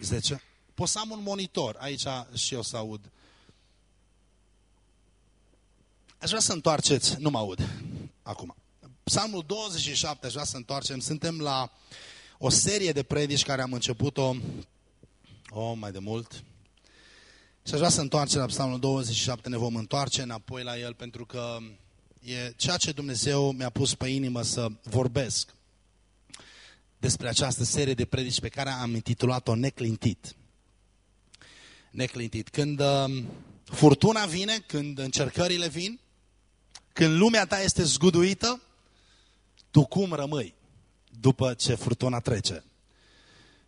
10. Pot să am un monitor, aici și eu să aud. Aș vrea să întoarceți, nu mă aud acum. Psalmul 27, aș vrea să întoarcem. Suntem la o serie de predici care am început-o oh, mai de mult. Și aș vrea să întoarcem la Psalmul 27, ne vom întoarce înapoi la el, pentru că e ceea ce Dumnezeu mi-a pus pe inimă să vorbesc despre această serie de predici pe care am intitulat-o Neclintit. Neclintit. Când uh, furtuna vine, când încercările vin, când lumea ta este zguduită, tu cum rămâi după ce furtuna trece?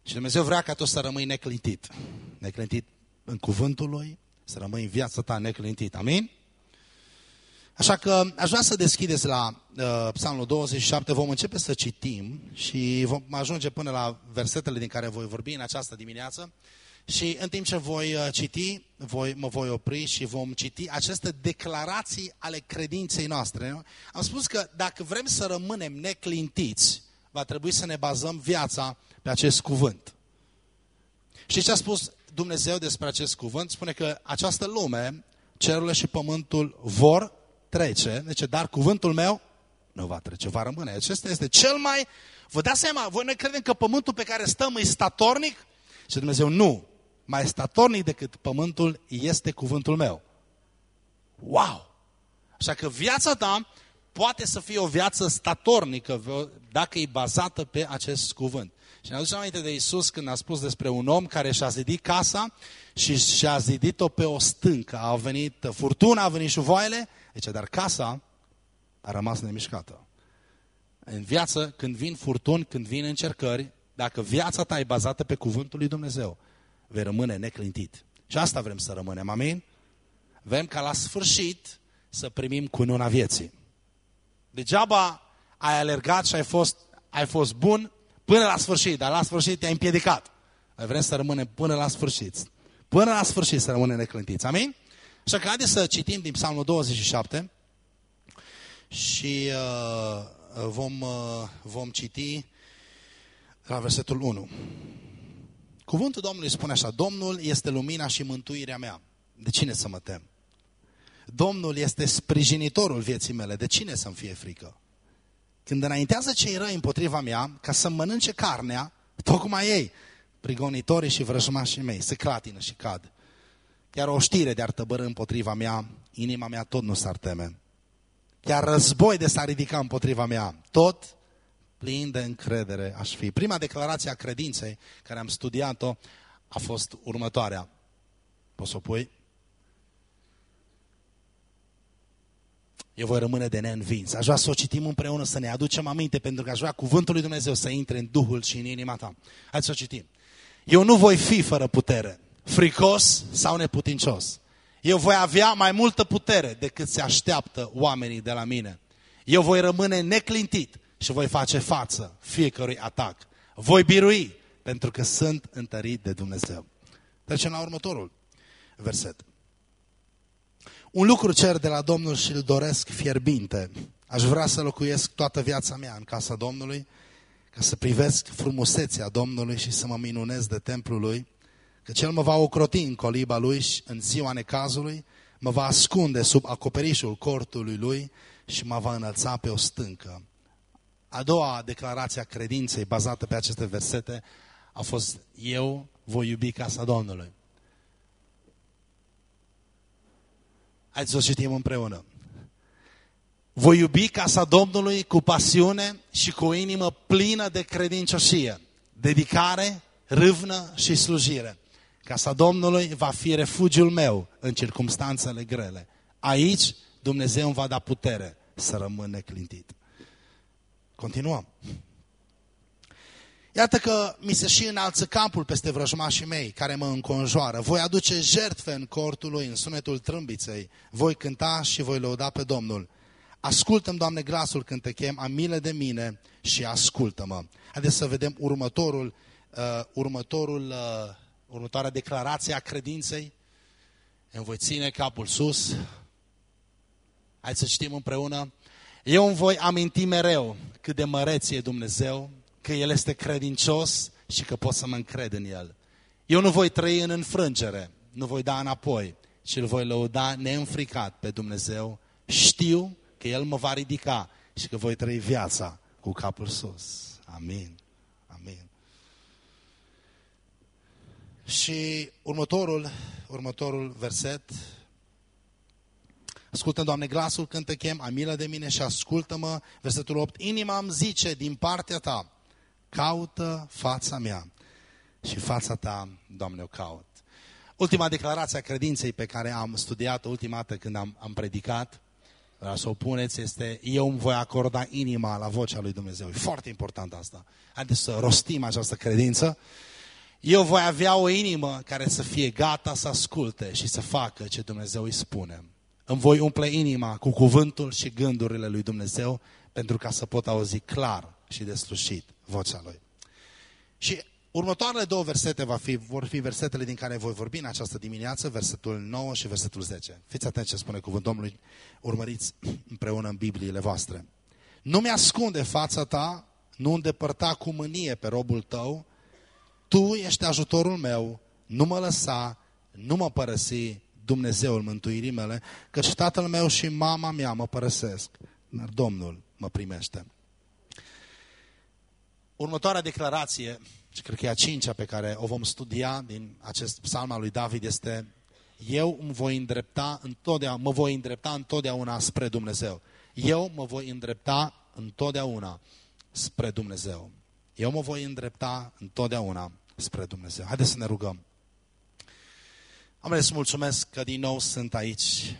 Și Dumnezeu vrea ca tu să rămâi neclintit. Neclintit în cuvântul Lui, să rămâi în viața ta neclintit. Amin? Așa că aș vrea să deschideți la uh, Psalmul 27, vom începe să citim și vom ajunge până la versetele din care voi vorbi în această dimineață. Și în timp ce voi uh, citi, voi, mă voi opri și vom citi aceste declarații ale credinței noastre. Nu? Am spus că dacă vrem să rămânem neclintiți, va trebui să ne bazăm viața pe acest cuvânt. Și ce a spus Dumnezeu despre acest cuvânt? Spune că această lume, cerurile și pământul vor trece, deci, dar cuvântul meu nu va trece, va rămâne. Acesta este cel mai... Vă dați seama, voi noi credem că pământul pe care stăm e statornic? Și Dumnezeu, nu mai statornic decât pământul este cuvântul meu. Wow! Așa că viața ta poate să fie o viață statornică dacă e bazată pe acest cuvânt. Și ne aducem aminte de Isus când a spus despre un om care și-a zidit casa și și-a zidit-o pe o stâncă. A venit furtuna, a venit șuvoaiele, deci, dar casa a rămas nemișcată. În viață, când vin furtuni, când vin încercări, dacă viața ta e bazată pe cuvântul lui Dumnezeu, vei rămâne neclintit. Și asta vrem să rămânem, amin? Vrem ca la sfârșit să primim cununa vieții. Degeaba ai alergat și ai fost, ai fost bun până la sfârșit, dar la sfârșit te-ai împiedicat. Noi vrem să rămânem până la sfârșit. Până la sfârșit să rămânem neclintiți. Amin? Așa că haideți să citim din Psalmul 27 și uh, vom, uh, vom citi la versetul 1. Cuvântul Domnului spune așa, Domnul este lumina și mântuirea mea. De cine să mă tem? Domnul este sprijinitorul vieții mele. De cine să-mi fie frică? Când înaintează cei răi împotriva mea, ca să mănânce carnea, tocmai ei, prigonitorii și vrăjmașii mei, se clatină și cad. Chiar o știre de-ar tăbără împotriva mea, inima mea tot nu s-ar teme. Chiar război de s-ar ridica împotriva mea, tot plin de încredere aș fi. Prima declarație a credinței care am studiat-o a fost următoarea. Poți să o pui? Eu voi rămâne de neînvins. Aș vrea să o citim împreună, să ne aducem aminte, pentru că aș vrea cuvântul lui Dumnezeu să intre în Duhul și în inima ta. Hai să o citim. Eu nu voi fi fără putere, fricos sau neputincios. Eu voi avea mai multă putere decât se așteaptă oamenii de la mine. Eu voi rămâne neclintit și voi face față fiecărui atac. Voi birui pentru că sunt întărit de Dumnezeu. Trecem la următorul verset. Un lucru cer de la Domnul și îl doresc fierbinte. Aș vrea să locuiesc toată viața mea în casa Domnului, ca să privesc frumusețea Domnului și să mă minunez de templul Lui, că Cel mă va ocroti în coliba Lui și în ziua necazului, mă va ascunde sub acoperișul cortului Lui și mă va înălța pe o stâncă. A doua declarație a credinței bazată pe aceste versete a fost eu voi iubi casa Domnului. Haideți să o citim împreună. Voi iubi casa Domnului cu pasiune și cu o inimă plină de credincioșie, dedicare, râvnă și slujire. Casa Domnului va fi refugiul meu în circumstanțele grele. Aici Dumnezeu îmi va da putere să rămân neclintit. Continuăm. Iată că mi se și înalță capul peste vrăjmașii mei care mă înconjoară. Voi aduce jertfe în cortul lui, în sunetul trâmbiței. Voi cânta și voi lăuda pe Domnul. Ascultă-mi, Doamne, glasul când te chem, am milă de mine și ascultă-mă. Haideți să vedem următorul, uh, următorul, uh, următoarea declarație a credinței. Îmi voi ține capul sus. Hai să citim împreună. Eu îmi voi aminti mereu cât de măreț e Dumnezeu, că El este credincios și că pot să mă încred în El. Eu nu voi trăi în înfrângere, nu voi da înapoi, ci îl voi lăuda neînfricat pe Dumnezeu. Știu că El mă va ridica și că voi trăi viața cu capul sus. Amin. Amin. Și următorul, următorul verset. Ascultă, Doamne, glasul când te chem, ai milă de mine și ascultă-mă. Versetul 8. Inima îmi zice din partea ta, caută fața mea și fața ta, Doamne, o caut. Ultima declarație a credinței pe care am studiat ultima dată când am, am predicat, vreau să o puneți, este eu îmi voi acorda inima la vocea lui Dumnezeu. E foarte important asta. Haideți să rostim această credință. Eu voi avea o inimă care să fie gata să asculte și să facă ce Dumnezeu îi spune. Îmi voi umple inima cu cuvântul și gândurile lui Dumnezeu pentru ca să pot auzi clar și deslușit vocea Lui. Și următoarele două versete va fi, vor fi versetele din care voi vorbi în această dimineață, versetul 9 și versetul 10. Fiți atenți ce spune cuvântul Domnului, urmăriți împreună în Bibliile voastre. Nu mi-ascunde fața ta, nu îndepărta cu mânie pe robul tău, tu ești ajutorul meu, nu mă lăsa, nu mă părăsi, Dumnezeul mântuirii mele, căci tatăl meu și mama mea mă părăsesc, dar Domnul mă primește. Următoarea declarație, și cred că e a cincea pe care o vom studia din acest psalm al lui David, este eu îmi voi îndrepta întotdeauna, mă voi îndrepta întotdeauna spre Dumnezeu. Eu mă voi îndrepta întotdeauna spre Dumnezeu. Eu mă voi îndrepta întotdeauna spre Dumnezeu. Haideți să ne rugăm. Am să mulțumesc că din nou sunt aici,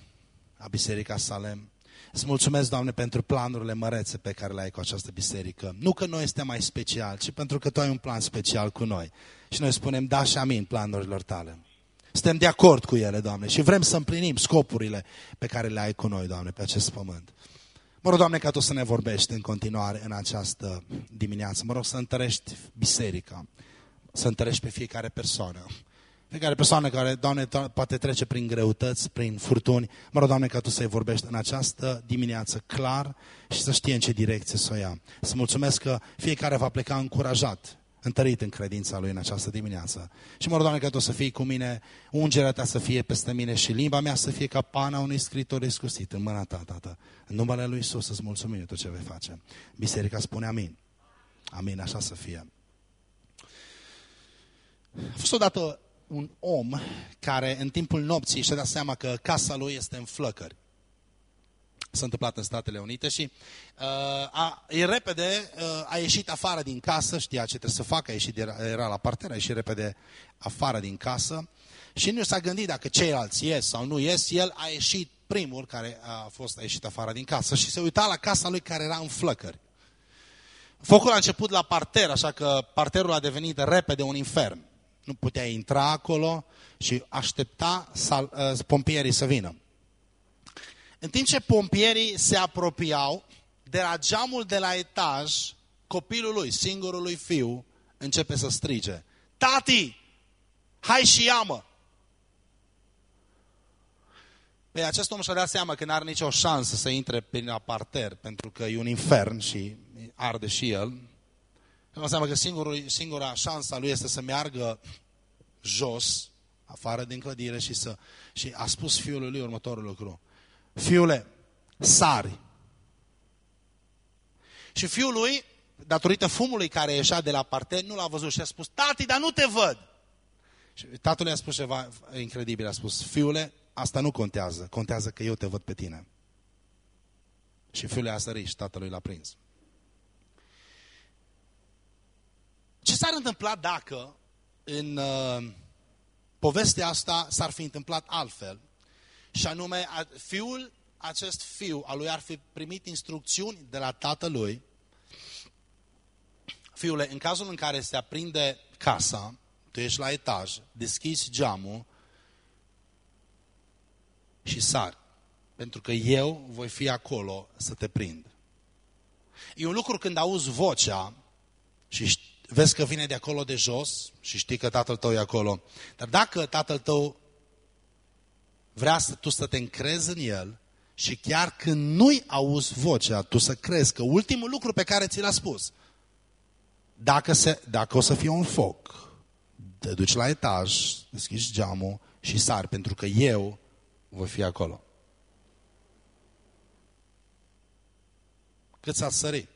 la Biserica Salem. Îți mulțumesc, Doamne, pentru planurile mărețe pe care le ai cu această biserică. Nu că noi suntem mai special, ci pentru că Tu ai un plan special cu noi. Și noi spunem da și amin planurilor Tale. Suntem de acord cu ele, Doamne, și vrem să împlinim scopurile pe care le ai cu noi, Doamne, pe acest pământ. Mă rog, Doamne, ca Tu să ne vorbești în continuare în această dimineață. Mă rog să întărești biserica, să întărești pe fiecare persoană. Fiecare persoană care, Doamne, poate trece prin greutăți, prin furtuni, mă rog, Doamne, ca Tu să-i vorbești în această dimineață clar și să știe în ce direcție să o ia. Să mulțumesc că fiecare va pleca încurajat, întărit în credința lui în această dimineață. Și mă rog, Doamne, că Tu să fii cu mine, ungerea Ta să fie peste mine și limba mea să fie ca pana unui scritor exclusit în mâna Ta, Tată. În numele Lui Iisus să-ți mulțumim tot ce vei face. Biserica spune amin. Amin, așa să fie. A fost odată un om care în timpul nopții și-a dat seama că casa lui este în flăcări. S-a întâmplat în Statele Unite și uh, a, e repede uh, a ieșit afară din casă, știa ce trebuie să facă, a ieșit, era, era la parter, a ieșit repede afară din casă și nu s-a gândit dacă ceilalți ies sau nu ies, el a ieșit primul care a fost a ieșit afară din casă și se uita la casa lui care era în flăcări. Focul a început la parter, așa că parterul a devenit repede un infern nu putea intra acolo și aștepta sal, uh, pompierii să vină. În timp ce pompierii se apropiau, de la geamul de la etaj, copilul lui, singurul lui fiu, începe să strige. Tati, hai și ia-mă! Păi acest om și-a dat seama că n-are nicio șansă să intre prin parter, pentru că e un infern și arde și el. Și seama că singurul, singura șansă a lui este să meargă jos, afară din clădire și, să, și a spus fiului lui următorul lucru. Fiule, sari. Și fiul lui, datorită fumului care ieșea de la parter, nu l-a văzut și a spus, tati, dar nu te văd. Și tatăl i-a spus ceva incredibil, a spus, fiule, asta nu contează, contează că eu te văd pe tine. Și fiul a sărit și tatălui l-a prins. Ce s-ar întâmpla dacă în uh, povestea asta s-ar fi întâmplat altfel. Și anume, fiul, acest fiu al lui ar fi primit instrucțiuni de la tatălui. Fiule, în cazul în care se aprinde casa, tu ești la etaj, deschizi geamul și sari. Pentru că eu voi fi acolo să te prind. E un lucru când auzi vocea și vezi că vine de acolo de jos și știi că tatăl tău e acolo. Dar dacă tatăl tău vrea să tu să te încrezi în el și chiar când nu-i auzi vocea, tu să crezi că ultimul lucru pe care ți l-a spus, dacă, se, dacă o să fie un foc, te duci la etaj, deschizi geamul și sari, pentru că eu voi fi acolo. Cât s-a sărit?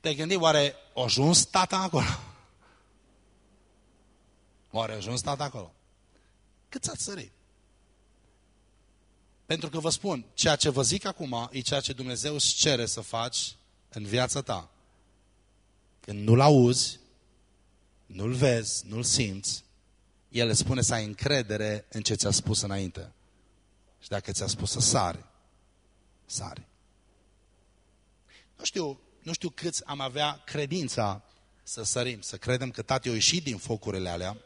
Te-ai gândit, oare a ajuns tata acolo? Oare a ajuns tata acolo? Cât s-a sărit? Pentru că vă spun, ceea ce vă zic acum e ceea ce Dumnezeu îți cere să faci în viața ta. Când nu-L auzi, nu-L vezi, nu-L simți, El îți spune să ai încredere în ce ți-a spus înainte. Și dacă ți-a spus să sari, sari. Nu știu, nu știu câți am avea credința să sărim, să credem că tati a ieșit din focurile alea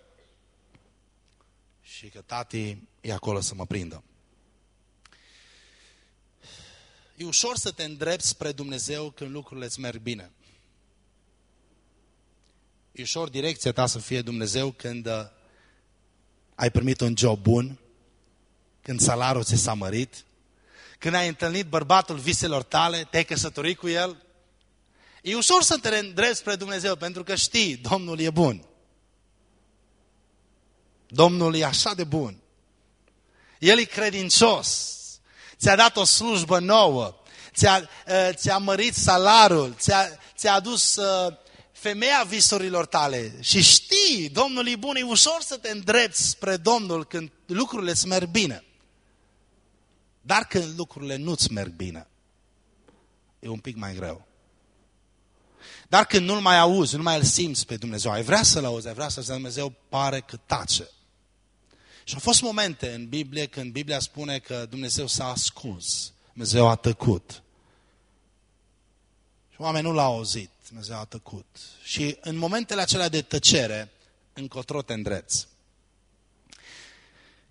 și că tati e acolo să mă prindă. E ușor să te îndrepți spre Dumnezeu când lucrurile îți merg bine. E ușor direcția ta să fie Dumnezeu când uh, ai primit un job bun, când salariul ți s-a mărit, când ai întâlnit bărbatul viselor tale, te-ai căsătorit cu el. E ușor să te îndrepți spre Dumnezeu pentru că știi, Domnul e bun. Domnul e așa de bun. El e credincios ți-a dat o slujbă nouă, ți-a, uh, ți-a mărit salarul, ți-a, ți-a adus uh, femeia visurilor tale și știi, Domnul e bun, e ușor să te îndrepți spre Domnul când lucrurile îți merg bine. Dar când lucrurile nu-ți merg bine, e un pic mai greu. Dar când nu-L mai auzi, nu mai îl simți pe Dumnezeu, ai vrea să-L auzi, ai vrea să-L Dumnezeu pare că tace. Și au fost momente în Biblie când Biblia spune că Dumnezeu s-a ascuns, Dumnezeu a tăcut. Și oamenii nu l-au auzit, Dumnezeu a tăcut. Și în momentele acelea de tăcere, încotro te îndreți.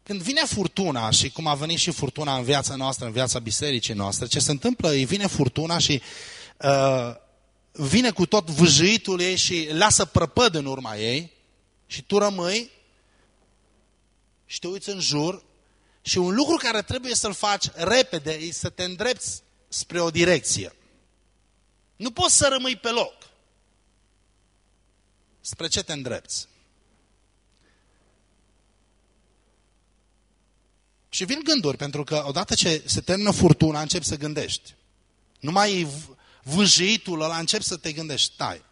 Când vine furtuna și cum a venit și furtuna în viața noastră, în viața bisericii noastre, ce se întâmplă, îi vine furtuna și uh, vine cu tot vâjâitul ei și lasă prăpăd în urma ei și tu rămâi și te uiți în jur și un lucru care trebuie să-l faci repede e să te îndrepți spre o direcție. Nu poți să rămâi pe loc. Spre ce te îndrepți? Și vin gânduri, pentru că odată ce se termină furtuna, începi să gândești. Nu mai e vâjitul ăla, începi să te gândești, stai.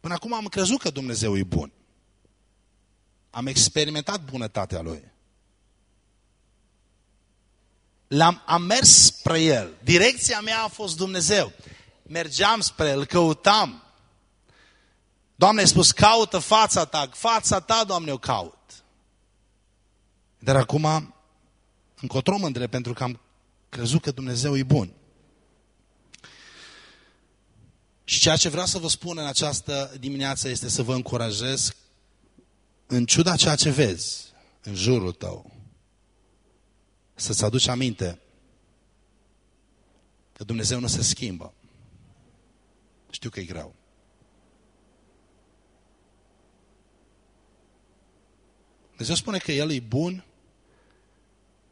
Până acum am crezut că Dumnezeu e bun. Am experimentat bunătatea Lui. L-am, am mers spre El. Direcția mea a fost Dumnezeu. Mergeam spre El, căutam. Doamne, ai spus, caută fața ta. Fața ta, Doamne, o caut. Dar acum, încotro mândre, pentru că am crezut că Dumnezeu e bun. Și ceea ce vreau să vă spun în această dimineață este să vă încurajez în ciuda ceea ce vezi în jurul tău, să-ți aduci aminte că Dumnezeu nu se schimbă. Știu că e greu. Dumnezeu spune că El e bun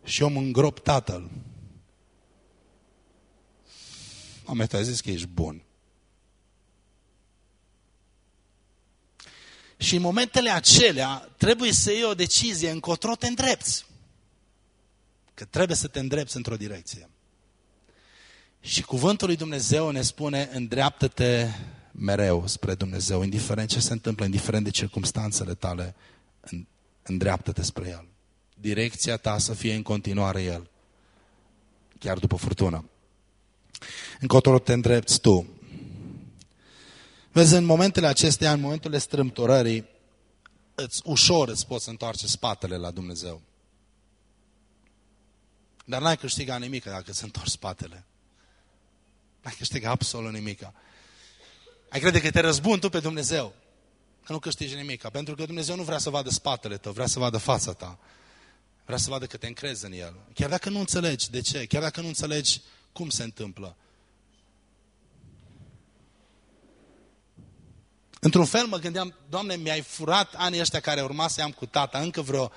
și eu mă îngrop Tatăl. Am tu ai zis că ești bun. Și în momentele acelea trebuie să iei o decizie încotro te îndrepți. Că trebuie să te îndrepți într-o direcție. Și cuvântul lui Dumnezeu ne spune, îndreaptă-te mereu spre Dumnezeu, indiferent ce se întâmplă, indiferent de circumstanțele tale, îndreaptă-te spre El. Direcția ta să fie în continuare El, chiar după furtună. Încotro te îndrepți tu. Vezi, în momentele acestea, în momentele strâmtorării, îți, ușor îți poți întoarce spatele la Dumnezeu. Dar n-ai câștigat nimic dacă îți întorci spatele. N-ai câștigat absolut nimic. Ai crede că te răzbun tu pe Dumnezeu. Că nu câștigi nimic. Pentru că Dumnezeu nu vrea să vadă spatele tău, vrea să vadă fața ta. Vrea să vadă că te încrezi în El. Chiar dacă nu înțelegi de ce, chiar dacă nu înțelegi cum se întâmplă. Într-un fel mă gândeam, Doamne, mi-ai furat anii ăștia care urma să am cu tata, încă vreo 10-20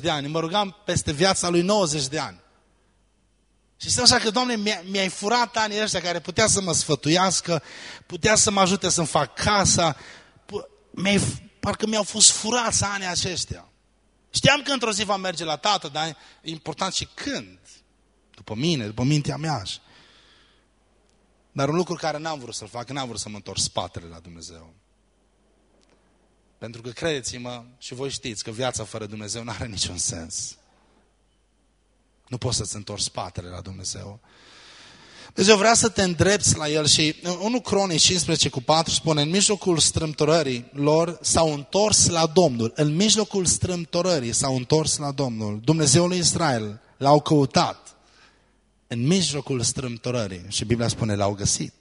de ani. Mă rugam peste viața lui 90 de ani. Și sunt așa că, Doamne, mi-ai furat anii ăștia care putea să mă sfătuiască, putea să mă ajute să-mi fac casa, mi parcă mi-au fost furați anii aceștia. Știam că într-o zi va merge la tată, dar e important și când. După mine, după mintea mea. Dar un lucru care n-am vrut să-l fac, n-am vrut să mă întorc spatele la Dumnezeu. Pentru că credeți-mă, și voi știți că viața fără Dumnezeu nu are niciun sens. Nu poți să-ți întorci spatele la Dumnezeu. Dumnezeu vrea să te îndrepți la El și 1 Cronici 15 cu 4 spune, în mijlocul strâmtorării lor s-au întors la Domnul. În mijlocul strâmtorării s-au întors la Domnul. Dumnezeul lui Israel l-au căutat. În mijlocul strâmtorării. Și Biblia spune, l-au găsit.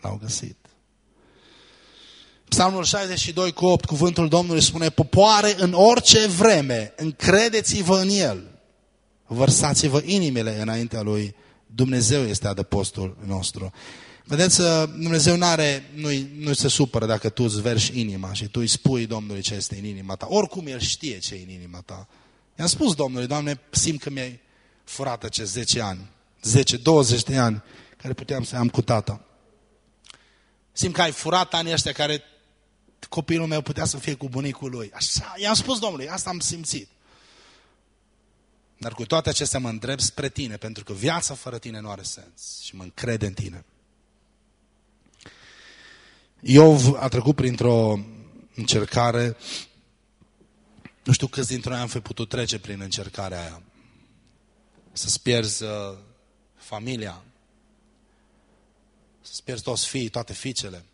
L-au găsit. Psalmul 62 cu 8, cuvântul Domnului spune, popoare în orice vreme, încredeți-vă în El. Vărsați-vă inimile înaintea Lui Dumnezeu este adăpostul nostru. Vedeți, uh, Dumnezeu nu are, nu, nu se supără dacă tu îți verși inima și tu îi spui Domnului ce este în inima ta. Oricum El știe ce e în inima ta. I-am spus Domnului, Doamne, simt că mi-ai furat acești 10 ani, 10-20 de ani care puteam să am cu tata. Simt că ai furat anii ăștia care copilul meu putea să fie cu bunicul lui. Așa, i-am spus Domnului, asta am simțit. Dar cu toate acestea mă îndrept spre tine, pentru că viața fără tine nu are sens și mă încred în tine. Iov a trecut printr-o încercare, nu știu câți dintre noi am fi putut trece prin încercarea aia. Să-ți pierzi uh, familia, să-ți pierzi toți fiii, toate fiicele,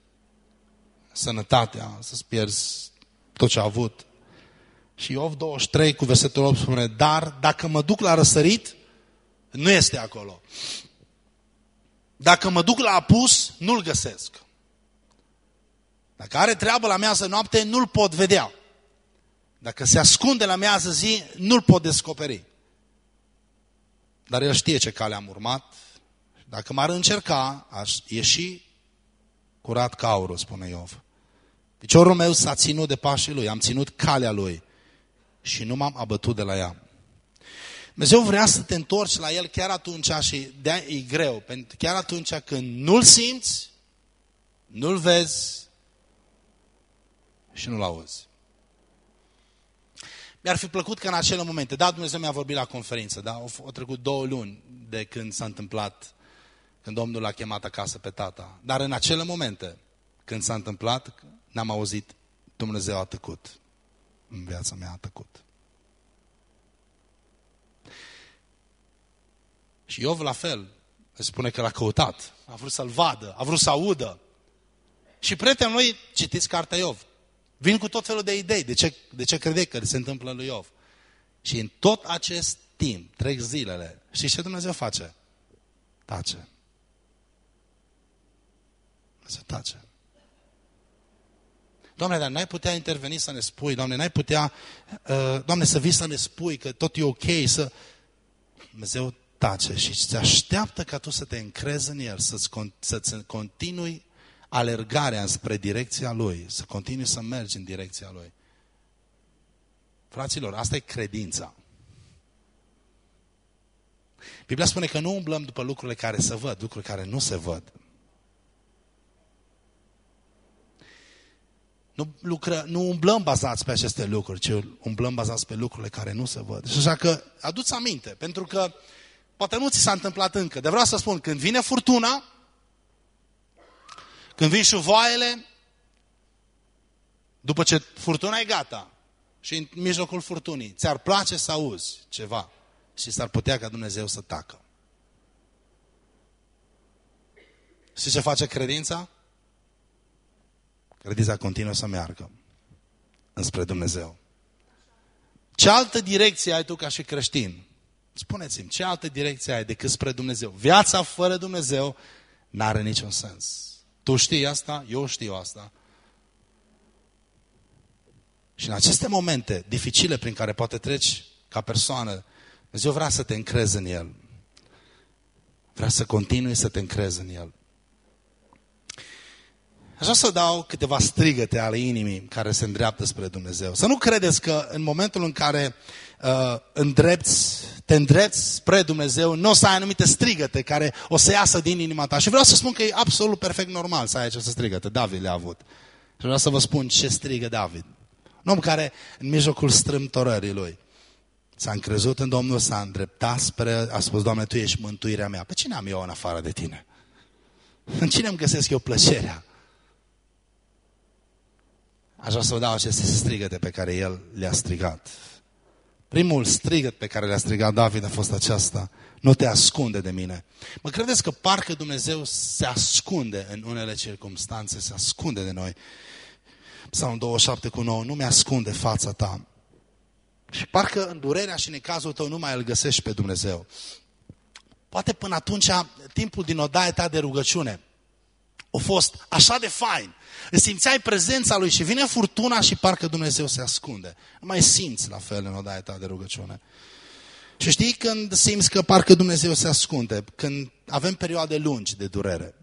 sănătatea, să-ți pierzi tot ce a avut. Și Iov 23 cu versetul 8 spune, dar dacă mă duc la răsărit, nu este acolo. Dacă mă duc la apus, nu-l găsesc. Dacă are treabă la mează noapte, nu-l pot vedea. Dacă se ascunde la mează zi, nu-l pot descoperi. Dar el știe ce cale am urmat. Dacă m-ar încerca, aș ieși curat ca aurul, spune Iov. Piciorul meu s-a ținut de pașii lui, am ținut calea lui și nu m-am abătut de la ea. Dumnezeu vrea să te întorci la El chiar atunci și de e greu, pentru chiar atunci când nu-L simți, nu-L vezi și nu-L auzi. Mi-ar fi plăcut că în acele momente, da, Dumnezeu mi-a vorbit la conferință, da, au, au trecut două luni de când s-a întâmplat, când Domnul l-a chemat acasă pe tata. Dar în acele momente, când s-a întâmplat, n-am auzit, Dumnezeu a tăcut în viața mea a tăcut. Și Iov la fel, se spune că l-a căutat, a vrut să-l vadă, a vrut să audă. Și prietenul lui, citiți cartea Iov, vin cu tot felul de idei, de ce, de ce crede că se întâmplă lui Iov. Și în tot acest timp, trec zilele, și ce Dumnezeu face? Tace. Se tace. Doamne, dar n-ai putea interveni să ne spui, Doamne, n-ai putea, uh, Doamne, să vii să ne spui că tot e ok, să... Dumnezeu tace și îți așteaptă ca tu să te încrezi în El, să-ți, să continui alergarea spre direcția Lui, să continui să mergi în direcția Lui. Fraților, asta e credința. Biblia spune că nu umblăm după lucrurile care se văd, lucruri care nu se văd. Nu, lucră, nu umblăm bazați pe aceste lucruri, ci umblăm bazați pe lucrurile care nu se văd. Și așa că aduți aminte, pentru că poate nu ți s-a întâmplat încă. De vreau să spun, când vine furtuna, când vin șuvoaiele, după ce furtuna e gata și în mijlocul furtunii, ți-ar place să auzi ceva și s-ar putea ca Dumnezeu să tacă. Și ce face credința? Credința continuă să meargă înspre Dumnezeu. Ce altă direcție ai tu ca și creștin? Spuneți-mi, ce altă direcție ai decât spre Dumnezeu? Viața fără Dumnezeu n-are niciun sens. Tu știi asta, eu știu asta. Și în aceste momente dificile prin care poate treci ca persoană, Dumnezeu vrea să te încrezi în El. Vrea să continui să te încrezi în El. Aș vrea să dau câteva strigăte ale inimii care se îndreaptă spre Dumnezeu. Să nu credeți că în momentul în care uh, îndrepți, te îndrepți spre Dumnezeu, nu o să ai anumite strigăte care o să iasă din inima ta. Și vreau să spun că e absolut perfect normal să ai aceste strigăte. David le-a avut. Și vreau să vă spun ce strigă David. Un om care, în mijlocul strâmtorării lui, s-a încrezut în Domnul, s-a îndreptat spre, a spus, Doamne, Tu ești mântuirea mea. Pe cine am eu în afară de Tine? În cine îmi găsesc eu plăcerea? Aș vrea să vă dau aceste strigăte pe care el le-a strigat. Primul strigăt pe care le-a strigat David a fost aceasta. Nu te ascunde de mine. Mă credeți că parcă Dumnezeu se ascunde în unele circunstanțe, se ascunde de noi. Psalmul 27 cu 9, nu mi-ascunde fața ta. Și parcă în durerea și în cazul tău nu mai îl găsești pe Dumnezeu. Poate până atunci timpul din odaia ta de rugăciune a fost așa de fain. Îți simțeai prezența lui și vine furtuna și parcă Dumnezeu se ascunde. Nu mai simți la fel în odaia ta de rugăciune. Și știi când simți că parcă Dumnezeu se ascunde? Când avem perioade lungi de durere.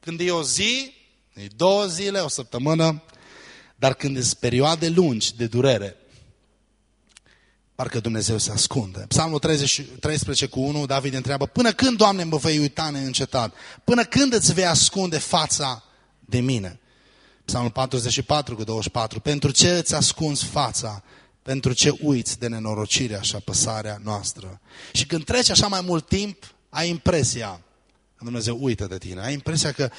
Când e o zi, e două zile, o săptămână, dar când sunt perioade lungi de durere, parcă Dumnezeu se ascunde. Psalmul 30, 13 cu 1, David întreabă, până când, Doamne, mă vei uita neîncetat? Până când îți vei ascunde fața de mine? Psalmul 44 cu 24, pentru ce îți ascunzi fața? Pentru ce uiți de nenorocirea și apăsarea noastră? Și când trece așa mai mult timp, ai impresia că Dumnezeu uită de tine. Ai impresia că,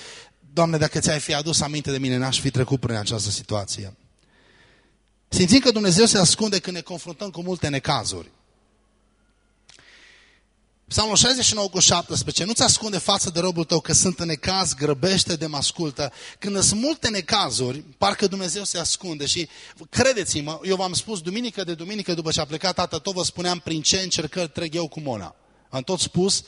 Doamne, dacă ți-ai fi adus aminte de mine, n-aș fi trecut prin această situație. Simțim că Dumnezeu se ascunde când ne confruntăm cu multe necazuri. Psalmul 69 cu 17, nu-ți ascunde față de robul tău că sunt în necaz, grăbește de mă ascultă. Când sunt multe necazuri, parcă Dumnezeu se ascunde și credeți-mă, eu v-am spus duminică de duminică după ce a plecat tata, tot vă spuneam prin ce încercări trec eu cu Mona. Am tot spus,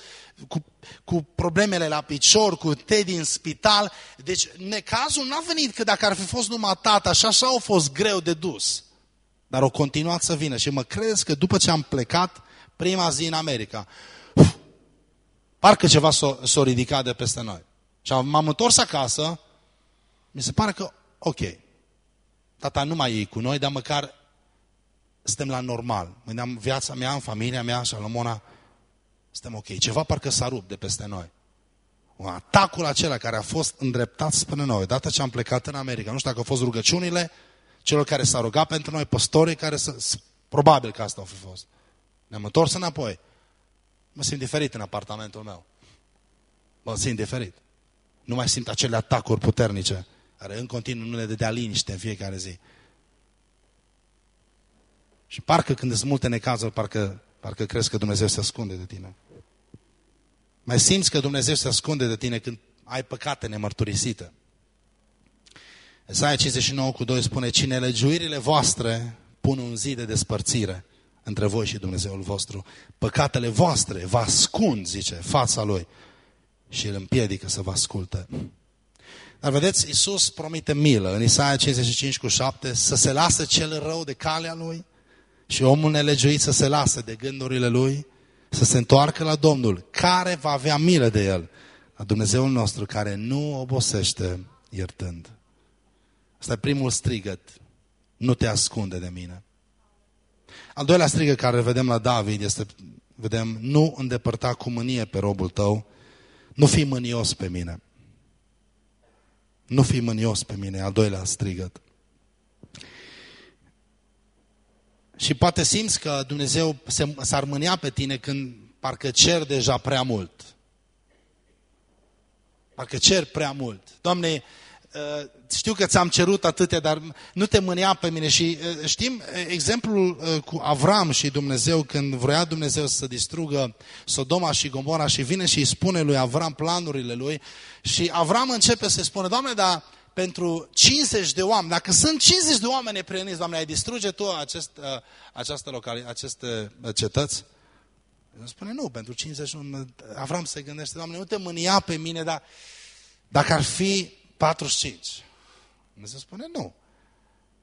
cu, cu problemele la picior, cu Teddy în spital. Deci necazul n-a venit că dacă ar fi fost numai tata și așa au fost greu de dus. Dar au continuat să vină și mă credeți că după ce am plecat prima zi în America, uf, parcă ceva s-a, s-a ridicat de peste noi. Și m-am întors acasă, mi se pare că, ok, tata nu mai e cu noi, dar măcar suntem la normal. Mâneam viața mea, în familia mea, și Salomona, suntem ok. Ceva parcă s-a rupt de peste noi. Un atacul acela care a fost îndreptat spre noi, dată ce am plecat în America, nu știu dacă au fost rugăciunile celor care s-au rugat pentru noi, păstorii care să... Probabil că asta au fi fost. Ne-am întors înapoi. Mă simt diferit în apartamentul meu. Mă simt diferit. Nu mai simt acele atacuri puternice care în continuu nu le dădea liniște în fiecare zi. Și parcă când sunt multe necazuri, parcă Parcă crezi că Dumnezeu se ascunde de tine. Mai simți că Dumnezeu se ascunde de tine când ai păcate nemărturisite. Esaia 59 cu 2 spune, cine legiuirile voastre pun un zid de despărțire între voi și Dumnezeul vostru. Păcatele voastre vă ascund, zice, fața lui și îl împiedică să vă asculte. Dar vedeți, Iisus promite milă în Isaia 55 cu 7 să se lasă cel rău de calea lui și omul nelegiuit să se lasă de gândurile lui, să se întoarcă la Domnul, care va avea milă de el, la Dumnezeul nostru, care nu obosește iertând. Asta e primul strigăt. Nu te ascunde de mine. Al doilea strigă care vedem la David este, vedem, nu îndepărta cu mânie pe robul tău, nu fi mânios pe mine. Nu fi mânios pe mine, al doilea strigăt. Și poate simți că Dumnezeu s-ar mânia pe tine când parcă cer deja prea mult. Parcă cer prea mult. Doamne, uh, știu că ți-am cerut atâtea, dar nu te mânia pe mine. Și uh, știm uh, exemplul cu Avram și Dumnezeu, când vrea Dumnezeu să distrugă Sodoma și Gomora și vine și îi spune lui Avram planurile lui și Avram începe să spună, Doamne, dar pentru 50 de oameni, dacă sunt 50 de oameni neprieniți, Doamne, ai distruge Tu acest, uh, această locali, aceste uh, cetăți? El spune, nu, pentru 50 nu. Avram se gândește, Doamne, nu te mânia pe mine, dar dacă ar fi 45. Dumnezeu spune, nu.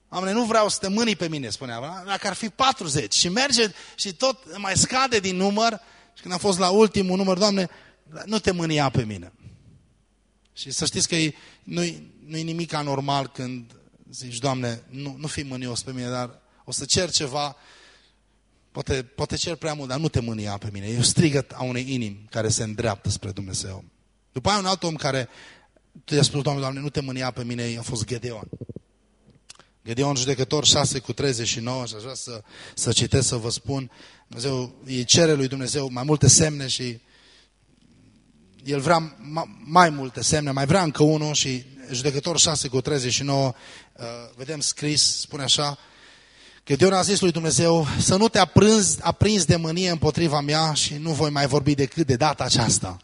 Doamne, nu vreau să te mâni pe mine, spune Avram, dacă ar fi 40. Și merge și tot mai scade din număr și când a fost la ultimul număr, Doamne, nu te mânia pe mine. Și să știți că nu-i nu nimic anormal când zici, Doamne, nu, nu fi mânios pe mine, dar o să cer ceva Poate, poate cer prea mult, dar nu te mânia pe mine. E o strigăt a unei inimi care se îndreaptă spre Dumnezeu. După aia un alt om care i-a spus, Doamne, Doamne, nu te mânia pe mine, a fost Gedeon. Gedeon, judecător 6 cu 39, și aș vrea să, să citesc, să vă spun, Dumnezeu îi cere lui Dumnezeu mai multe semne și el vrea mai multe semne, mai vrea încă unul și judecător 6 cu 39, uh, vedem scris, spune așa, Gedeon a zis lui Dumnezeu să nu te aprins, aprins de mânie împotriva mea și nu voi mai vorbi decât de data aceasta.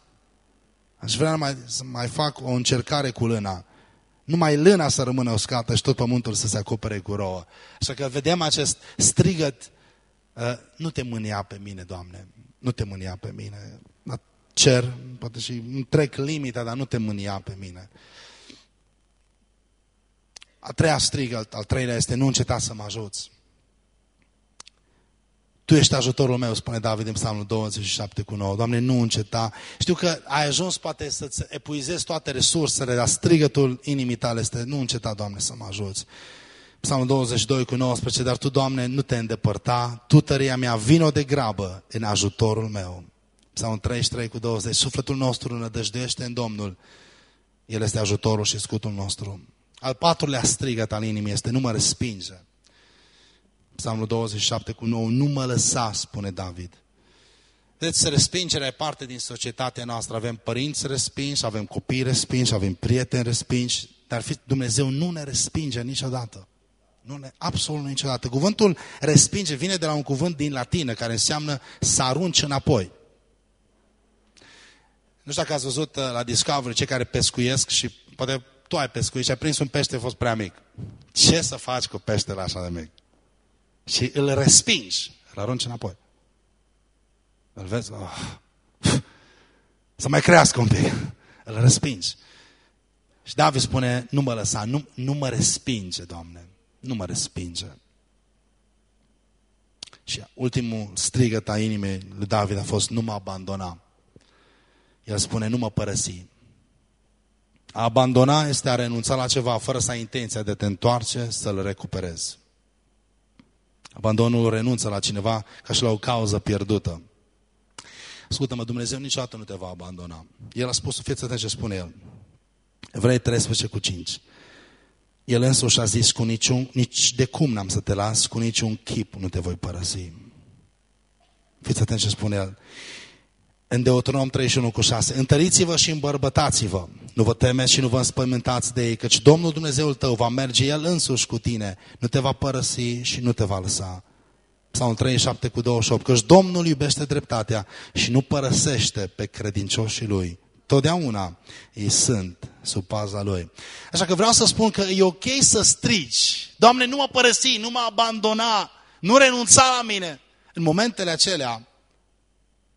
Aș vrea mai, să mai fac o încercare cu lâna. Numai lâna să rămână uscată și tot pământul să se acopere cu rouă. Așa că vedem acest strigăt, uh, nu te mânia pe mine, Doamne, nu te mânia pe mine. Cer, poate și trec limita, dar nu te mânia pe mine. A treia strigă, al treilea este nu înceta să mă ajuți. Tu ești ajutorul meu, spune David în psalmul 27 cu 9. Doamne, nu înceta. Știu că ai ajuns poate să-ți epuizezi toate resursele, dar strigătul inimii tale este nu înceta, Doamne, să mă ajuți. Psalmul 22 cu 19, dar Tu, Doamne, nu te îndepărta, Tu, tăria mea, vino de grabă în ajutorul meu. Psalmul 33 cu 20, sufletul nostru nădăjduiește în Domnul, El este ajutorul și scutul nostru. Al patrulea strigăt al inimii este nu mă respinge. Psalmul 27 cu 9, nu mă lăsa, spune David. Vedeți, respingerea e parte din societatea noastră. Avem părinți respinși, avem copii respinși, avem prieteni respinși, dar Dumnezeu nu ne respinge niciodată. Nu ne, absolut niciodată. Cuvântul respinge vine de la un cuvânt din latină care înseamnă să arunci înapoi. Nu știu dacă ați văzut uh, la Discovery cei care pescuiesc și poate tu ai pescuit și ai prins un pește fost prea mic. Ce să faci cu peștele așa de mic? Și îl respingi, îl arunci înapoi. Îl vezi? Oh. Să mai crească un pic. Îl respingi. Și David spune, nu mă lăsa, nu, nu mă respinge, Doamne. Nu mă respinge. Și ultimul strigăt a inimii lui David a fost, nu mă abandona. El spune, nu mă părăsi. A abandona este a renunța la ceva fără să ai intenția de te întoarce, să-l recuperezi. Abandonul renunță la cineva ca și la o cauză pierdută. Ascultă-mă, Dumnezeu niciodată nu te va abandona. El a spus, fiți atent ce spune El. Vrei 13 cu 5. El însuși a zis, cu niciun, nici de cum n-am să te las, cu niciun chip nu te voi părăsi. Fiți atent ce spune El în Deuteronom 31 cu 6. Întăriți-vă și îmbărbătați-vă. Nu vă temeți și nu vă înspăimântați de ei, căci Domnul Dumnezeul tău va merge El însuși cu tine, nu te va părăsi și nu te va lăsa. Psalmul 37 cu 28. Căci Domnul iubește dreptatea și nu părăsește pe credincioșii Lui. Totdeauna ei sunt sub paza Lui. Așa că vreau să spun că e ok să strigi. Doamne, nu mă părăsi, nu mă abandona, nu renunța la mine. În momentele acelea,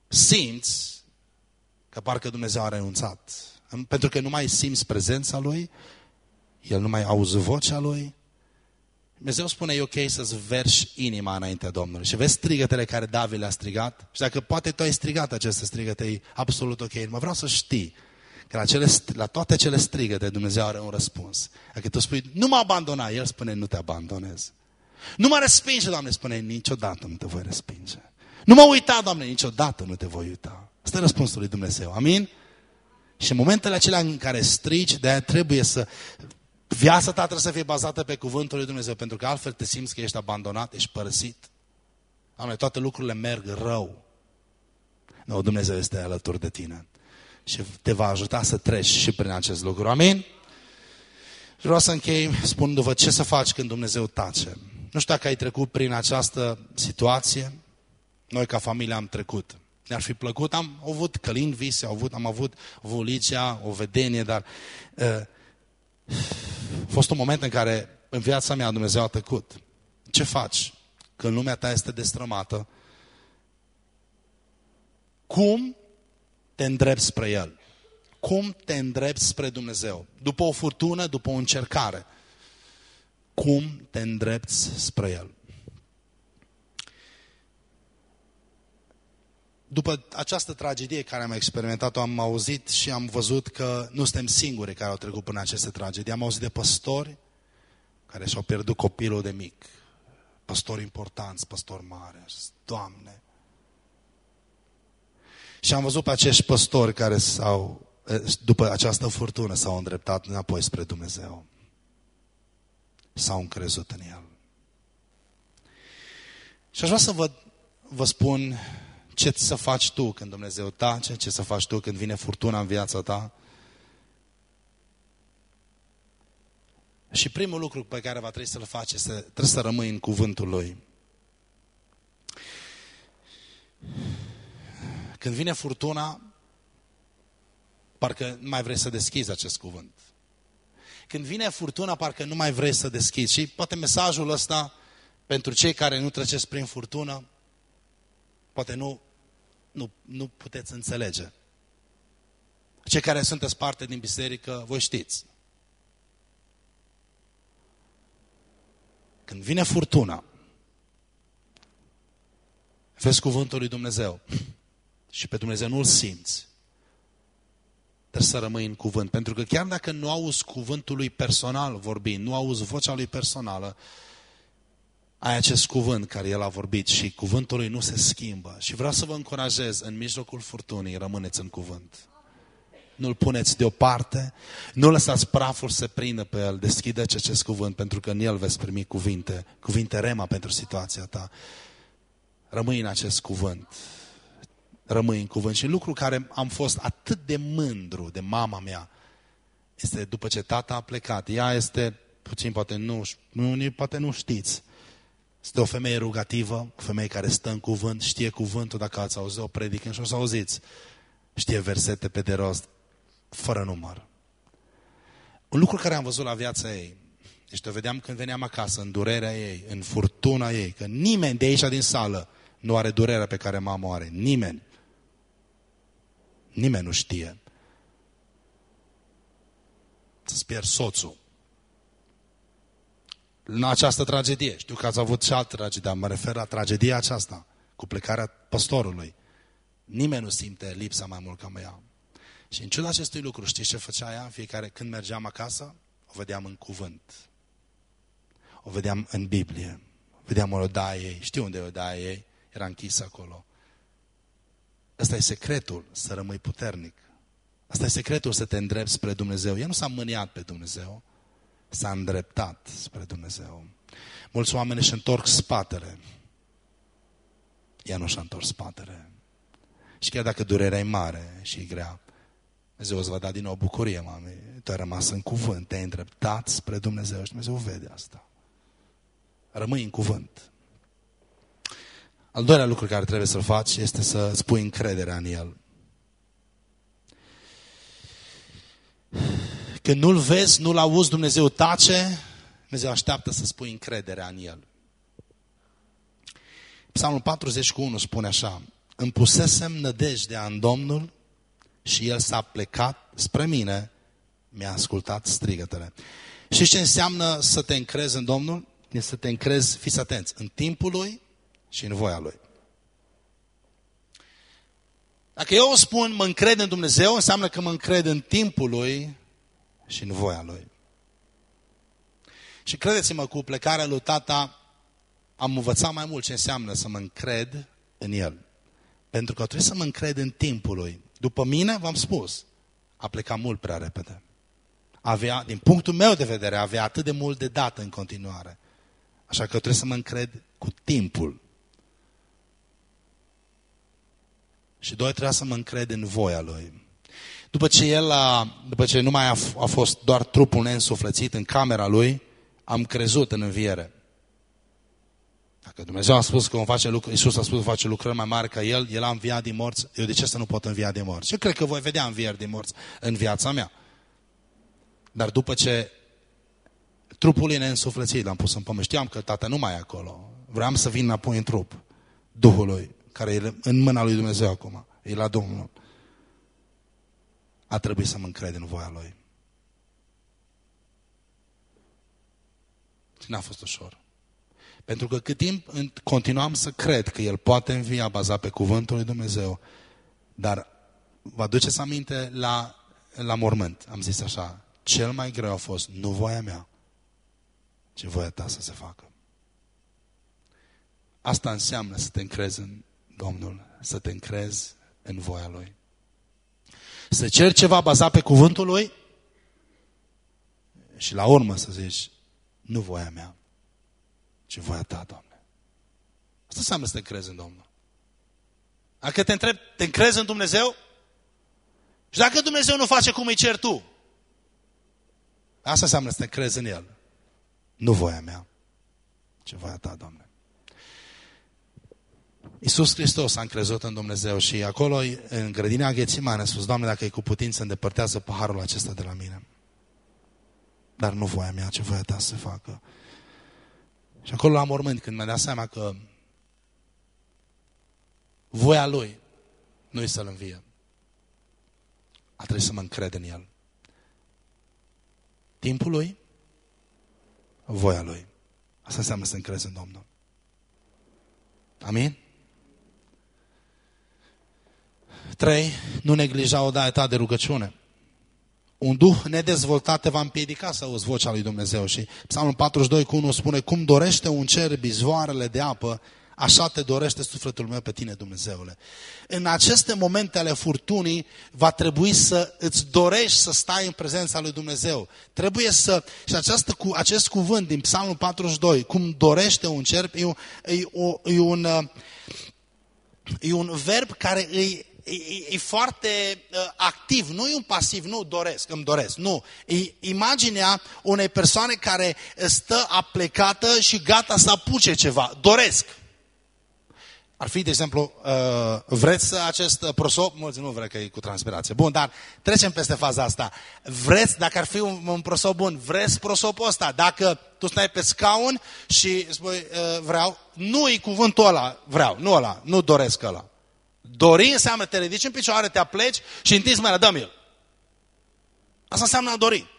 simți că parcă Dumnezeu a renunțat. Pentru că nu mai simți prezența Lui, El nu mai auzi vocea Lui. Dumnezeu spune, e ok să-ți verși inima înaintea Domnului. Și vezi strigătele care David le-a strigat? Și dacă poate tu ai strigat aceste strigăte, e absolut ok. Mă vreau să știi că la, cele, la toate cele strigăte Dumnezeu are un răspuns. Dacă tu spui, nu mă abandona, El spune, nu te abandonez. Nu mă respinge, Doamne, spune, niciodată nu te voi respinge. Nu mă uita, Doamne, niciodată nu te voi uita. Asta e răspunsul lui Dumnezeu. Amin? Și în momentele acelea în care strici, de aia trebuie să... Viața ta trebuie să fie bazată pe cuvântul lui Dumnezeu, pentru că altfel te simți că ești abandonat, ești părăsit. Doamne, toate lucrurile merg rău. Nu, Dumnezeu este alături de tine. Și te va ajuta să treci și prin acest lucru. Amin? Și vreau să închei spunându-vă ce să faci când Dumnezeu tace. Nu știu dacă ai trecut prin această situație, noi ca familie am trecut. Ne-ar fi plăcut, am avut călin vise, am avut, am avut volicea, o vedenie, dar uh, a fost un moment în care în viața mea Dumnezeu a tăcut. Ce faci când lumea ta este destrămată? Cum te îndrepți spre El? Cum te îndrepți spre Dumnezeu? După o furtună, după o încercare. Cum te îndrepți spre El? După această tragedie care am experimentat-o, am auzit și am văzut că nu suntem singuri care au trecut până aceste tragedii. Am auzit de păstori care și-au pierdut copilul de mic. păstori importanți, păstori mari. Doamne! Și am văzut pe acești păstori care s-au, după această furtună, s-au îndreptat înapoi spre Dumnezeu. S-au încrezut în El. Și aș vrea să vă, vă spun ce să faci tu când Dumnezeu tace, ce să faci tu când vine furtuna în viața ta. Și primul lucru pe care va trebui să-l faci este trebuie să rămâi în cuvântul Lui. Când vine furtuna, parcă nu mai vrei să deschizi acest cuvânt. Când vine furtuna, parcă nu mai vrei să deschizi. Și poate mesajul ăsta, pentru cei care nu treceți prin furtună, poate nu, nu, nu puteți înțelege. Cei care sunteți parte din biserică, voi știți. Când vine furtuna, vezi cuvântul lui Dumnezeu și pe Dumnezeu nu-L simți, trebuie să rămâi în cuvânt. Pentru că chiar dacă nu auzi cuvântul lui personal vorbind, nu auzi vocea lui personală, ai acest cuvânt care el a vorbit și cuvântul lui nu se schimbă. Și vreau să vă încurajez, în mijlocul furtunii, rămâneți în cuvânt. Nu-l puneți deoparte, nu lăsați praful să prindă pe el, deschideți acest cuvânt, pentru că în el veți primi cuvinte, cuvinte rema pentru situația ta. Rămâi în acest cuvânt. Rămâi în cuvânt. Și lucru care am fost atât de mândru de mama mea, este după ce tata a plecat. Ea este, puțin poate nu, nu poate nu știți, este o femeie rugativă, o femeie care stă în cuvânt, știe cuvântul, dacă ați auzit o predică și o să auziți. Știe versete pe de rost, fără număr. Un lucru care am văzut la viața ei, deci o vedeam când veneam acasă, în durerea ei, în furtuna ei, că nimeni de aici din sală nu are durerea pe care mama o are. Nimeni. Nimeni nu știe. Să-ți pierzi soțul. În această tragedie. Știu că ați avut și altă tragedie, dar mă refer la tragedia aceasta, cu plecarea păstorului. Nimeni nu simte lipsa mai mult ca mă ea. Și în ciuda acestui lucru, știți ce făcea ea? În fiecare, când mergeam acasă, o vedeam în cuvânt. O vedeam în Biblie. Vedeam o odaie ei. Știu unde e odaie ei. Era închisă acolo. Ăsta e secretul, să rămâi puternic. Asta e secretul să te îndrepți spre Dumnezeu. El nu s-a mâniat pe Dumnezeu, s-a îndreptat spre Dumnezeu. Mulți oameni își întorc spatele. Ea nu și-a întors spatele. Și chiar dacă durerea e mare și e grea, Dumnezeu îți va da din nou bucurie, mami. Tu ai rămas în cuvânt, te-ai îndreptat spre Dumnezeu și Dumnezeu vede asta. Rămâi în cuvânt. Al doilea lucru care trebuie să-l faci este să spui încrederea în El. Când nu-L vezi, nu-L auzi, Dumnezeu tace, Dumnezeu așteaptă să spui încrederea în El. Psalmul 41 spune așa, Îmi pusesem nădejdea în Domnul și El s-a plecat spre mine, mi-a ascultat strigătele. Și ce înseamnă să te încrezi în Domnul? Este să te încrezi, fiți atenți, în timpul Lui și în voia Lui. Dacă eu spun mă încred în Dumnezeu, înseamnă că mă încred în timpul Lui și în voia Lui. Și credeți-mă, cu plecarea lui tata am învățat mai mult ce înseamnă să mă încred în El. Pentru că trebuie să mă încred în timpul Lui. După mine, v-am spus, a plecat mult prea repede. Avea, din punctul meu de vedere, avea atât de mult de dat în continuare. Așa că trebuie să mă încred cu timpul. Și doi, trebuia să mă încred în voia Lui. După ce el a, după ce nu mai a, a fost doar trupul neînsuflețit în camera lui, am crezut în înviere. Dacă Dumnezeu a spus că vom face lucruri, Iisus a spus că face lucrări mai mari ca El, El a înviat din morți, eu de ce să nu pot învia din morți? Eu cred că voi vedea învieri din morți în viața mea. Dar după ce trupul e neînsuflețit, l-am pus în pământ, știam că tata nu mai e acolo. Vreau să vin înapoi în trup. Duhului, care e în mâna lui Dumnezeu acum, e la Domnul. A trebuit să mă încred în voia Lui. Și n-a fost ușor. Pentru că cât timp continuam să cred că El poate învia bazat pe cuvântul lui Dumnezeu, dar vă aduceți aminte la, la mormânt, am zis așa, cel mai greu a fost nu voia mea, ci voia ta să se facă. Asta înseamnă să te încrezi în Domnul, să te încrezi în voia Lui. Să ceri ceva bazat pe cuvântul Lui și la urmă să zici, nu voia mea, ci voia ta, Doamne. Asta înseamnă să te încrezi în Domnul. Dacă te întreb, te încrezi în Dumnezeu? Și dacă Dumnezeu nu face cum îi cer tu, asta înseamnă să te încrezi în El. Nu voia mea, ci voia ta, Doamne. Iisus Hristos a încrezut în Dumnezeu și acolo, în grădina Ghețimane, a spus, Doamne, dacă e cu putință, îndepărtează paharul acesta de la mine. Dar nu voia mea, ce voia ta să se facă. Și acolo la mormânt, când mi-a dat seama că voia Lui nu e să-L învie, a trebuit să mă încred în El. Timpul Lui, voia Lui. Asta înseamnă să încrezi în Domnul. Amin? 3. Nu neglija o daie ta de rugăciune. Un duh nedezvoltat te va împiedica să auzi vocea lui Dumnezeu. Și Psalmul 42 cu 1 spune, cum dorește un cer bizvoarele de apă, așa te dorește sufletul meu pe tine, Dumnezeule. În aceste momente ale furtunii va trebui să îți dorești să stai în prezența lui Dumnezeu. Trebuie să, și această, cu, acest cuvânt din Psalmul 42, cum dorește un cer, e, e, e, un, e un verb care îi e, e foarte uh, activ, nu e un pasiv, nu doresc, îmi doresc, nu. E imaginea unei persoane care stă aplecată și gata să apuce ceva, doresc. Ar fi, de exemplu, uh, vreți acest prosop? Mulți nu vreau că e cu transpirație. Bun, dar trecem peste faza asta. Vreți, dacă ar fi un, un prosop bun, vreți prosopul ăsta? Dacă tu stai pe scaun și spui uh, vreau, nu e cuvântul ăla, vreau, nu ăla, nu doresc ăla. Dori înseamnă te ridici în picioare, te apleci și întinzi mâna, dă-mi-l. Asta înseamnă a dori.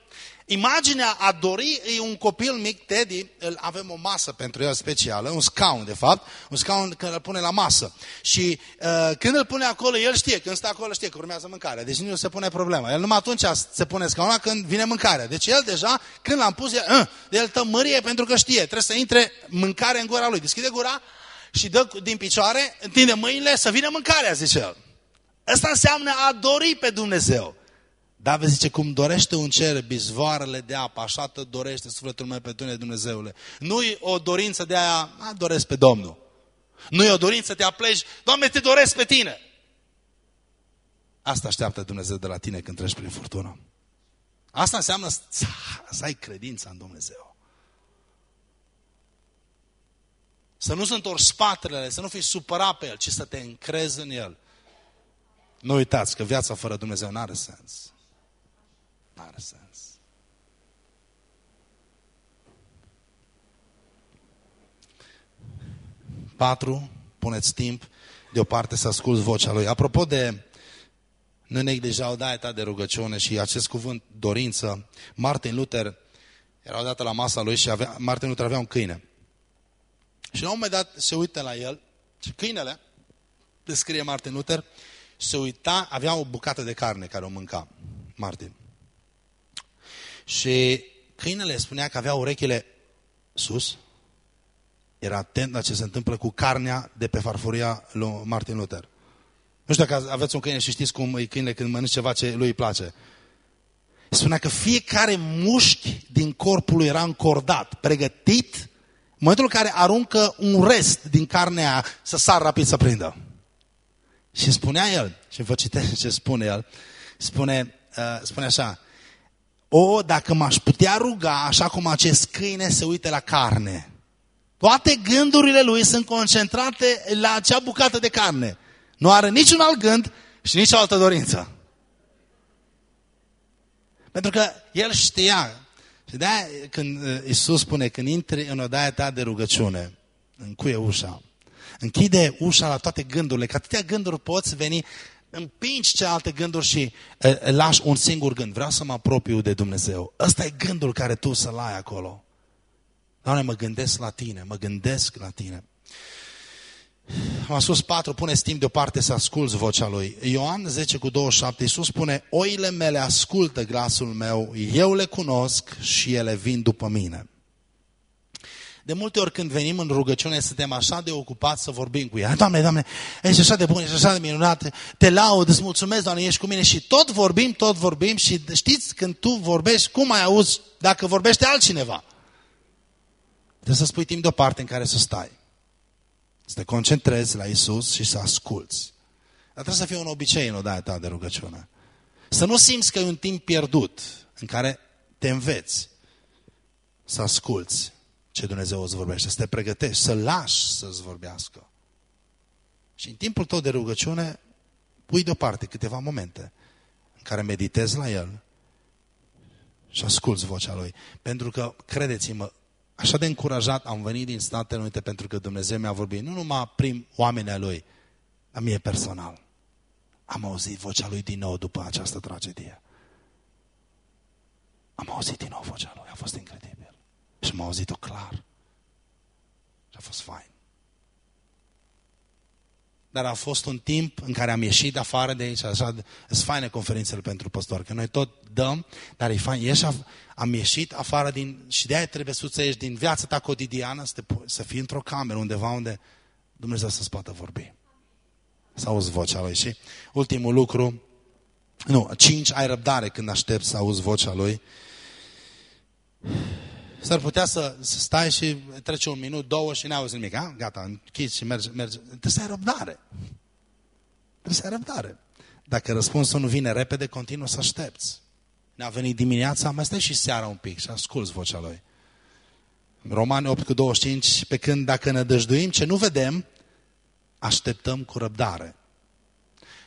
Imaginea a dori e un copil mic, Teddy, îl, avem o masă pentru el specială, un scaun de fapt, un scaun când îl pune la masă. Și uh, când îl pune acolo, el știe, când stă acolo știe că urmează mâncarea, deci nu se pune problema. El numai atunci se pune scaunul când vine mâncarea. Deci el deja, când l-am pus, el, uh, el tămârie pentru că știe, trebuie să intre mâncare în gura lui. Deschide gura, și dă din picioare, întinde mâinile să vină mâncarea, zice el. Asta înseamnă a dori pe Dumnezeu. David zice, cum dorește un cer bizvoarele de apă, așa te dorește sufletul meu pe tine, Dumnezeule. Nu e o dorință de aia, a, doresc pe Domnul. Nu e o dorință să te apleci, Doamne, te doresc pe tine. Asta așteaptă Dumnezeu de la tine când treci prin furtună. Asta înseamnă să ai credința în Dumnezeu. Să nu se întorci spatele, să nu fii supărat pe El, ci să te încrezi în El. Nu uitați că viața fără Dumnezeu nu are sens. Nu are sens. Patru, puneți timp deoparte să asculți vocea Lui. Apropo de nu neglija o daie ta de rugăciune și acest cuvânt, dorință, Martin Luther era odată la masa lui și avea, Martin Luther avea un câine. Și la un moment dat se uită la el și câinele, descrie Martin Luther, se uita, avea o bucată de carne care o mânca, Martin. Și câinele spunea că avea urechile sus, era atent la ce se întâmplă cu carnea de pe farfuria lui Martin Luther. Nu știu dacă aveți un câine și știți cum e câinele când mănânci ceva ce lui îi place. Spunea că fiecare mușchi din corpul lui era încordat, pregătit în momentul în care aruncă un rest din carnea să sar rapid să prindă. Și spunea el, și vă citesc ce spune el, spune, uh, spune așa, o, dacă m-aș putea ruga așa cum acest câine se uite la carne. Toate gândurile lui sunt concentrate la acea bucată de carne. Nu are niciun alt gând și nici o altă dorință. Pentru că el știa și de când uh, Iisus spune, când intri în odaia ta de rugăciune, încuie ușa, închide ușa la toate gândurile, că atâtea gânduri poți veni, împingi celelalte gânduri și uh, lași un singur gând. Vreau să mă apropiu de Dumnezeu. Ăsta e gândul care tu să-l ai acolo. Doamne, mă gândesc la tine, mă gândesc la tine. Am spus patru, puneți timp deoparte să asculți vocea lui. Ioan 10 cu 27, Iisus spune, oile mele ascultă glasul meu, eu le cunosc și ele vin după mine. De multe ori când venim în rugăciune, suntem așa de ocupați să vorbim cu ea. Doamne, Doamne, ești așa de bun, ești așa de minunat, te laud, îți mulțumesc, Doamne, ești cu mine. Și tot vorbim, tot vorbim și știți, când tu vorbești, cum mai auzi dacă vorbește altcineva? Trebuie să spui timp deoparte în care să stai. Să te concentrezi la Isus și să asculți. Dar trebuie să fie un obicei în odaia ta de rugăciune. Să nu simți că e un timp pierdut în care te înveți să asculți ce Dumnezeu îți vorbește, să te pregătești, să lași să-ți vorbească. Și în timpul tău de rugăciune, pui deoparte câteva momente în care meditezi la El și asculți vocea Lui. Pentru că, credeți-mă, așa de încurajat am venit din Statele Unite pentru că Dumnezeu mi-a vorbit, nu numai prin oamenii Lui, dar mie personal. Am auzit vocea Lui din nou după această tragedie. Am auzit din nou vocea Lui, a fost incredibil. Și am auzit-o clar. Și a fost fain. Dar a fost un timp în care am ieșit afară de aici, așa, sunt faine conferințele pentru păstori, că noi tot dăm, dar e fain, ieși, am ieșit afară din, și de aia trebuie să ieși din viața ta cotidiană, să, te, să fii într-o cameră undeva unde Dumnezeu să-ți poată vorbi. Să auzi vocea Lui. Și ultimul lucru, nu, cinci, ai răbdare când aștepți să auzi vocea Lui. S-ar putea să, să stai și trece un minut, două și n-auzi nimic. A? Gata, închizi și mergi, mergi. Trebuie să ai răbdare. Trebuie să ai răbdare. Dacă răspunsul nu vine repede, continuă să aștepți. Ne-a venit dimineața, mai stai și seara un pic și asculți vocea Lui. Romani 8 cu 25, pe când dacă ne dăjduim ce nu vedem, așteptăm cu răbdare.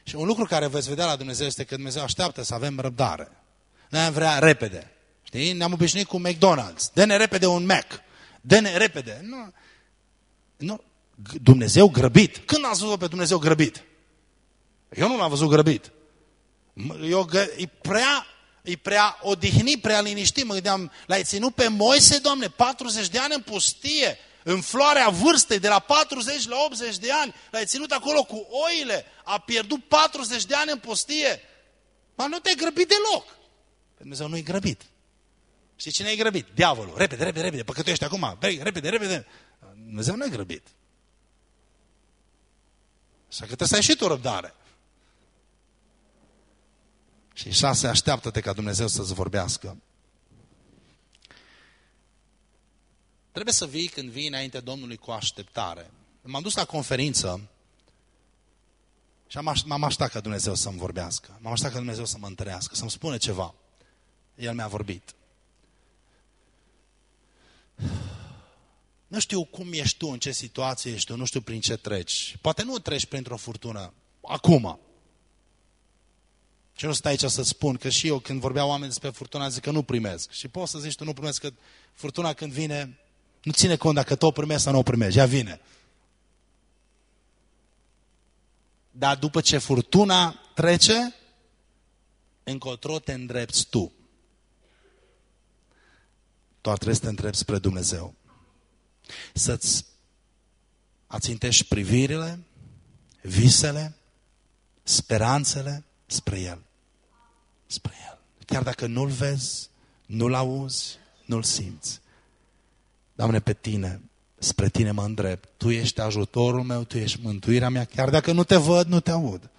Și un lucru care veți vedea la Dumnezeu este că Dumnezeu așteaptă să avem răbdare. Noi am vrea repede. Știi? Ne-am obișnuit cu McDonald's. Dă-ne repede un Mac. Dă-ne repede. Nu. nu. Dumnezeu grăbit. Când ați văzut pe Dumnezeu grăbit? Eu nu l-am văzut grăbit. Eu, e prea e prea odihnit, prea liniștit. Mă gândeam, l-ai ținut pe Moise, Doamne, 40 de ani în pustie, în floarea vârstei, de la 40 la 80 de ani. L-ai ținut acolo cu oile, a pierdut 40 de ani în pustie. Mă, nu te-ai grăbit deloc. Dumnezeu nu-i grăbit. Știi cine e grăbit? Diavolul. Repede, repede, repede, păcătuiește acum. Repede, repede. Dumnezeu nu e grăbit. Așa că trebuie să ai și tu răbdare. Și șase, așteaptă-te ca Dumnezeu să-ți vorbească. Trebuie să vii când vii înainte Domnului cu așteptare. M-am dus la conferință și m-am așteptat ca Dumnezeu să-mi vorbească. M-am așteptat ca Dumnezeu să mă întărească, să-mi spune ceva. El mi-a vorbit. Nu știu cum ești tu, în ce situație ești tu, nu știu prin ce treci. Poate nu treci printr-o furtună acum. Și nu stai aici să spun că și eu când vorbeau oameni despre furtuna zic că nu primesc. Și poți să zici tu nu primesc că furtuna când vine nu ține cont dacă tu o primești sau nu o primești. Ea vine. Dar după ce furtuna trece, încotro te îndrepți tu. Tu ar trebui să te îndrepți spre Dumnezeu. Să-ți ațintești privirile, visele, speranțele spre El. Spre El. Chiar dacă nu-L vezi, nu-L auzi, nu-L simți. Doamne, pe Tine, spre Tine mă îndrept. Tu ești ajutorul meu, Tu ești mântuirea mea, chiar dacă nu te văd, nu te aud.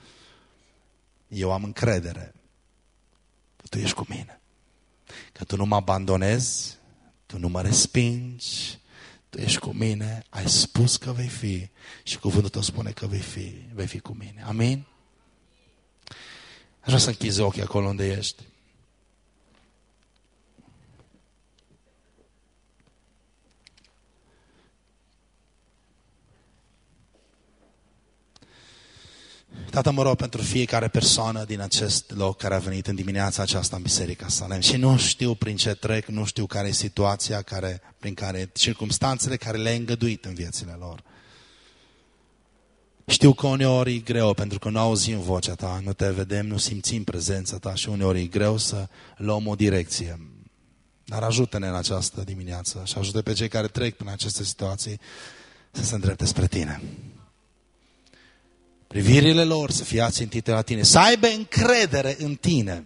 Eu am încredere că Tu ești cu mine. Că Tu nu mă abandonezi, Tu nu mă respingi, Tu ești cu mine, ai spus că vei fi și cuvântul Tău spune că vei fi, vei fi cu mine. Amin? Aș vrea să închizi ochii acolo unde ești. Tată, mă rog pentru fiecare persoană din acest loc care a venit în dimineața aceasta în Biserica Salem și nu știu prin ce trec, nu știu care e situația, care, prin care, circumstanțele care le-ai îngăduit în viețile lor. Știu că uneori e greu pentru că nu auzim vocea ta, nu te vedem, nu simțim prezența ta și uneori e greu să luăm o direcție. Dar ajută-ne în această dimineață și ajută pe cei care trec prin aceste situații să se îndrepte spre tine privirile lor să fie ațintite la tine, să aibă încredere în tine,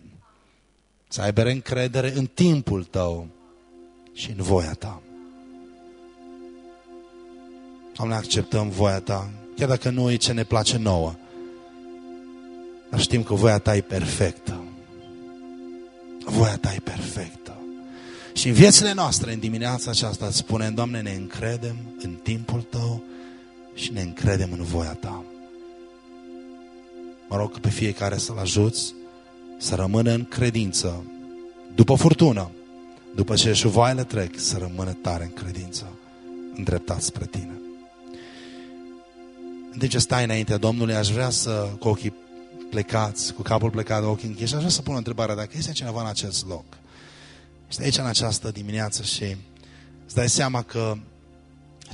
să aibă încredere în timpul tău și în voia ta. Doamne, acceptăm voia Ta, chiar dacă nu e ce ne place nouă. Dar știm că voia Ta e perfectă. Voia Ta e perfectă. Și în viețile noastre, în dimineața aceasta, îți spunem, Doamne, ne încredem în timpul Tău și ne încredem în voia Ta. Mă rog pe fiecare să-L ajuți să rămână în credință, după furtună, după ce șuvoaiele trec, să rămână tare în credință, îndreptat spre Tine. În timp ce stai înaintea Domnului, aș vrea să, cu ochii plecați, cu capul plecat, ochii închiși, aș vrea să pun întrebarea dacă este cineva în acest loc. Este aici în această dimineață și îți dai seama că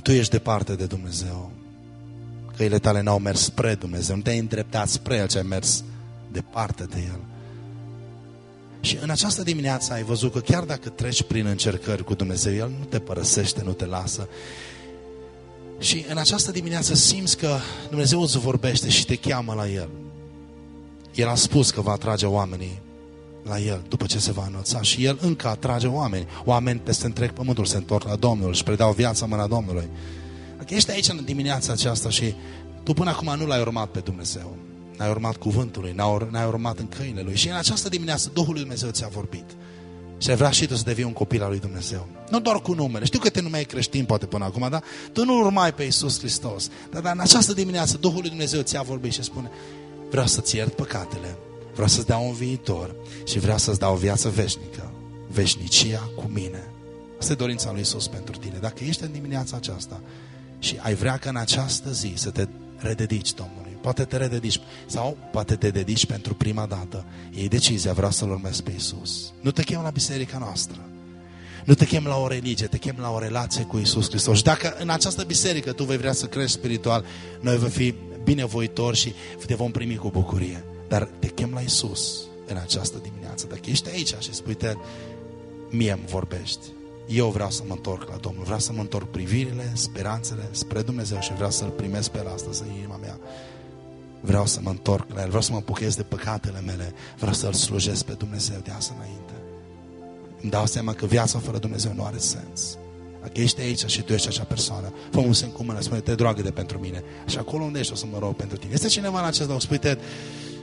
tu ești departe de Dumnezeu. Căile tale n-au mers spre Dumnezeu, nu te-ai îndreptat spre El, ci ai mers departe de El. Și în această dimineață ai văzut că chiar dacă treci prin încercări cu Dumnezeu, El nu te părăsește, nu te lasă. Și în această dimineață simți că Dumnezeu îți vorbește și te cheamă la El. El a spus că va atrage oamenii la El după ce se va înălța și El încă atrage oameni. Oameni peste întreg pământul se întorc la Domnul și predau viața mâna Domnului. Dacă ești aici în dimineața aceasta și tu până acum nu l-ai urmat pe Dumnezeu, n-ai urmat cuvântul lui, n-ai urmat în căile lui și în această dimineață Duhul lui Dumnezeu ți-a vorbit. Și ai vrea și tu să devii un copil al lui Dumnezeu. Nu doar cu numele. Știu că te numeai creștin poate până acum, dar tu nu urmai pe Iisus Hristos. Dar, dar în această dimineață Duhul lui Dumnezeu ți-a vorbit și spune vreau să-ți iert păcatele, vreau să-ți dau un viitor și vreau să-ți dau o viață veșnică. Veșnicia cu mine. Asta e dorința lui Iisus pentru tine. Dacă ești în dimineața aceasta și ai vrea că în această zi să te rededici Domnului, Poate te rededici sau poate te dedici pentru prima dată. Ei decizia, vreau să-L urmez pe Isus. Nu te chem la biserica noastră. Nu te chem la o religie, te chem la o relație cu Isus Hristos. Și dacă în această biserică tu vei vrea să crești spiritual, noi vom fi binevoitori și te vom primi cu bucurie. Dar te chem la Isus în această dimineață. Dacă ești aici și spui, te, mie îmi vorbești, eu vreau să mă întorc la Domnul, vreau să mă întorc privirile, speranțele spre Dumnezeu și vreau să-L primesc pe asta în inima mea. Vreau să mă întorc la El, vreau să mă puchez de păcatele mele, vreau să-L slujesc pe Dumnezeu de asta înainte. Îmi dau seama că viața fără Dumnezeu nu are sens. Dacă ești aici și tu ești acea persoană, fă un semn cu mână, spune, te dragă de pentru mine. Și acolo unde ești o să mă rog pentru tine. Este cineva în acest loc, spui, te,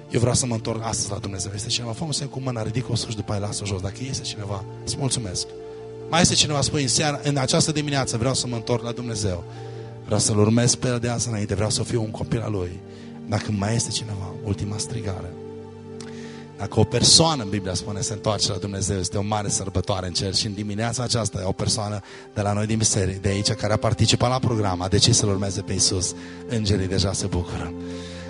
eu vreau să mă întorc astăzi la Dumnezeu. Este cineva, fă un semn cu mână, ridică-o sus, după aia lasă jos. Dacă este cineva, îți mulțumesc. Mai este cineva, spui, în, seara, în această dimineață vreau să mă întorc la Dumnezeu. Vreau să-L urmez pe El de azi înainte, vreau să fiu un copil al Lui. Dacă mai este cineva, ultima strigare. Dacă o persoană, în Biblia spune, se întoarce la Dumnezeu, este o mare sărbătoare în cer și în dimineața aceasta e o persoană de la noi din biserică, de aici, care a participat la program, a decis să-L urmeze pe Iisus. Îngerii deja se bucură.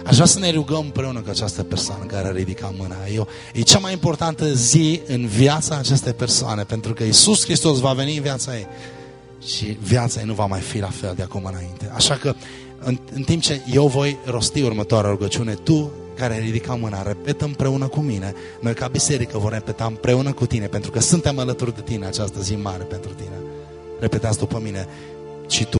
Aș vrea să ne rugăm împreună cu această persoană care a ridicat mâna. E, o, e cea mai importantă zi în viața acestei persoane, pentru că Iisus Hristos va veni în viața ei și viața ei nu va mai fi la fel de acum înainte. Așa că în, în timp ce eu voi rosti următoarea rugăciune, tu care ai ridicat mâna, repetă împreună cu mine. Noi ca biserică vom repeta împreună cu tine, pentru că suntem alături de tine această zi mare pentru tine. Repetați după mine și tu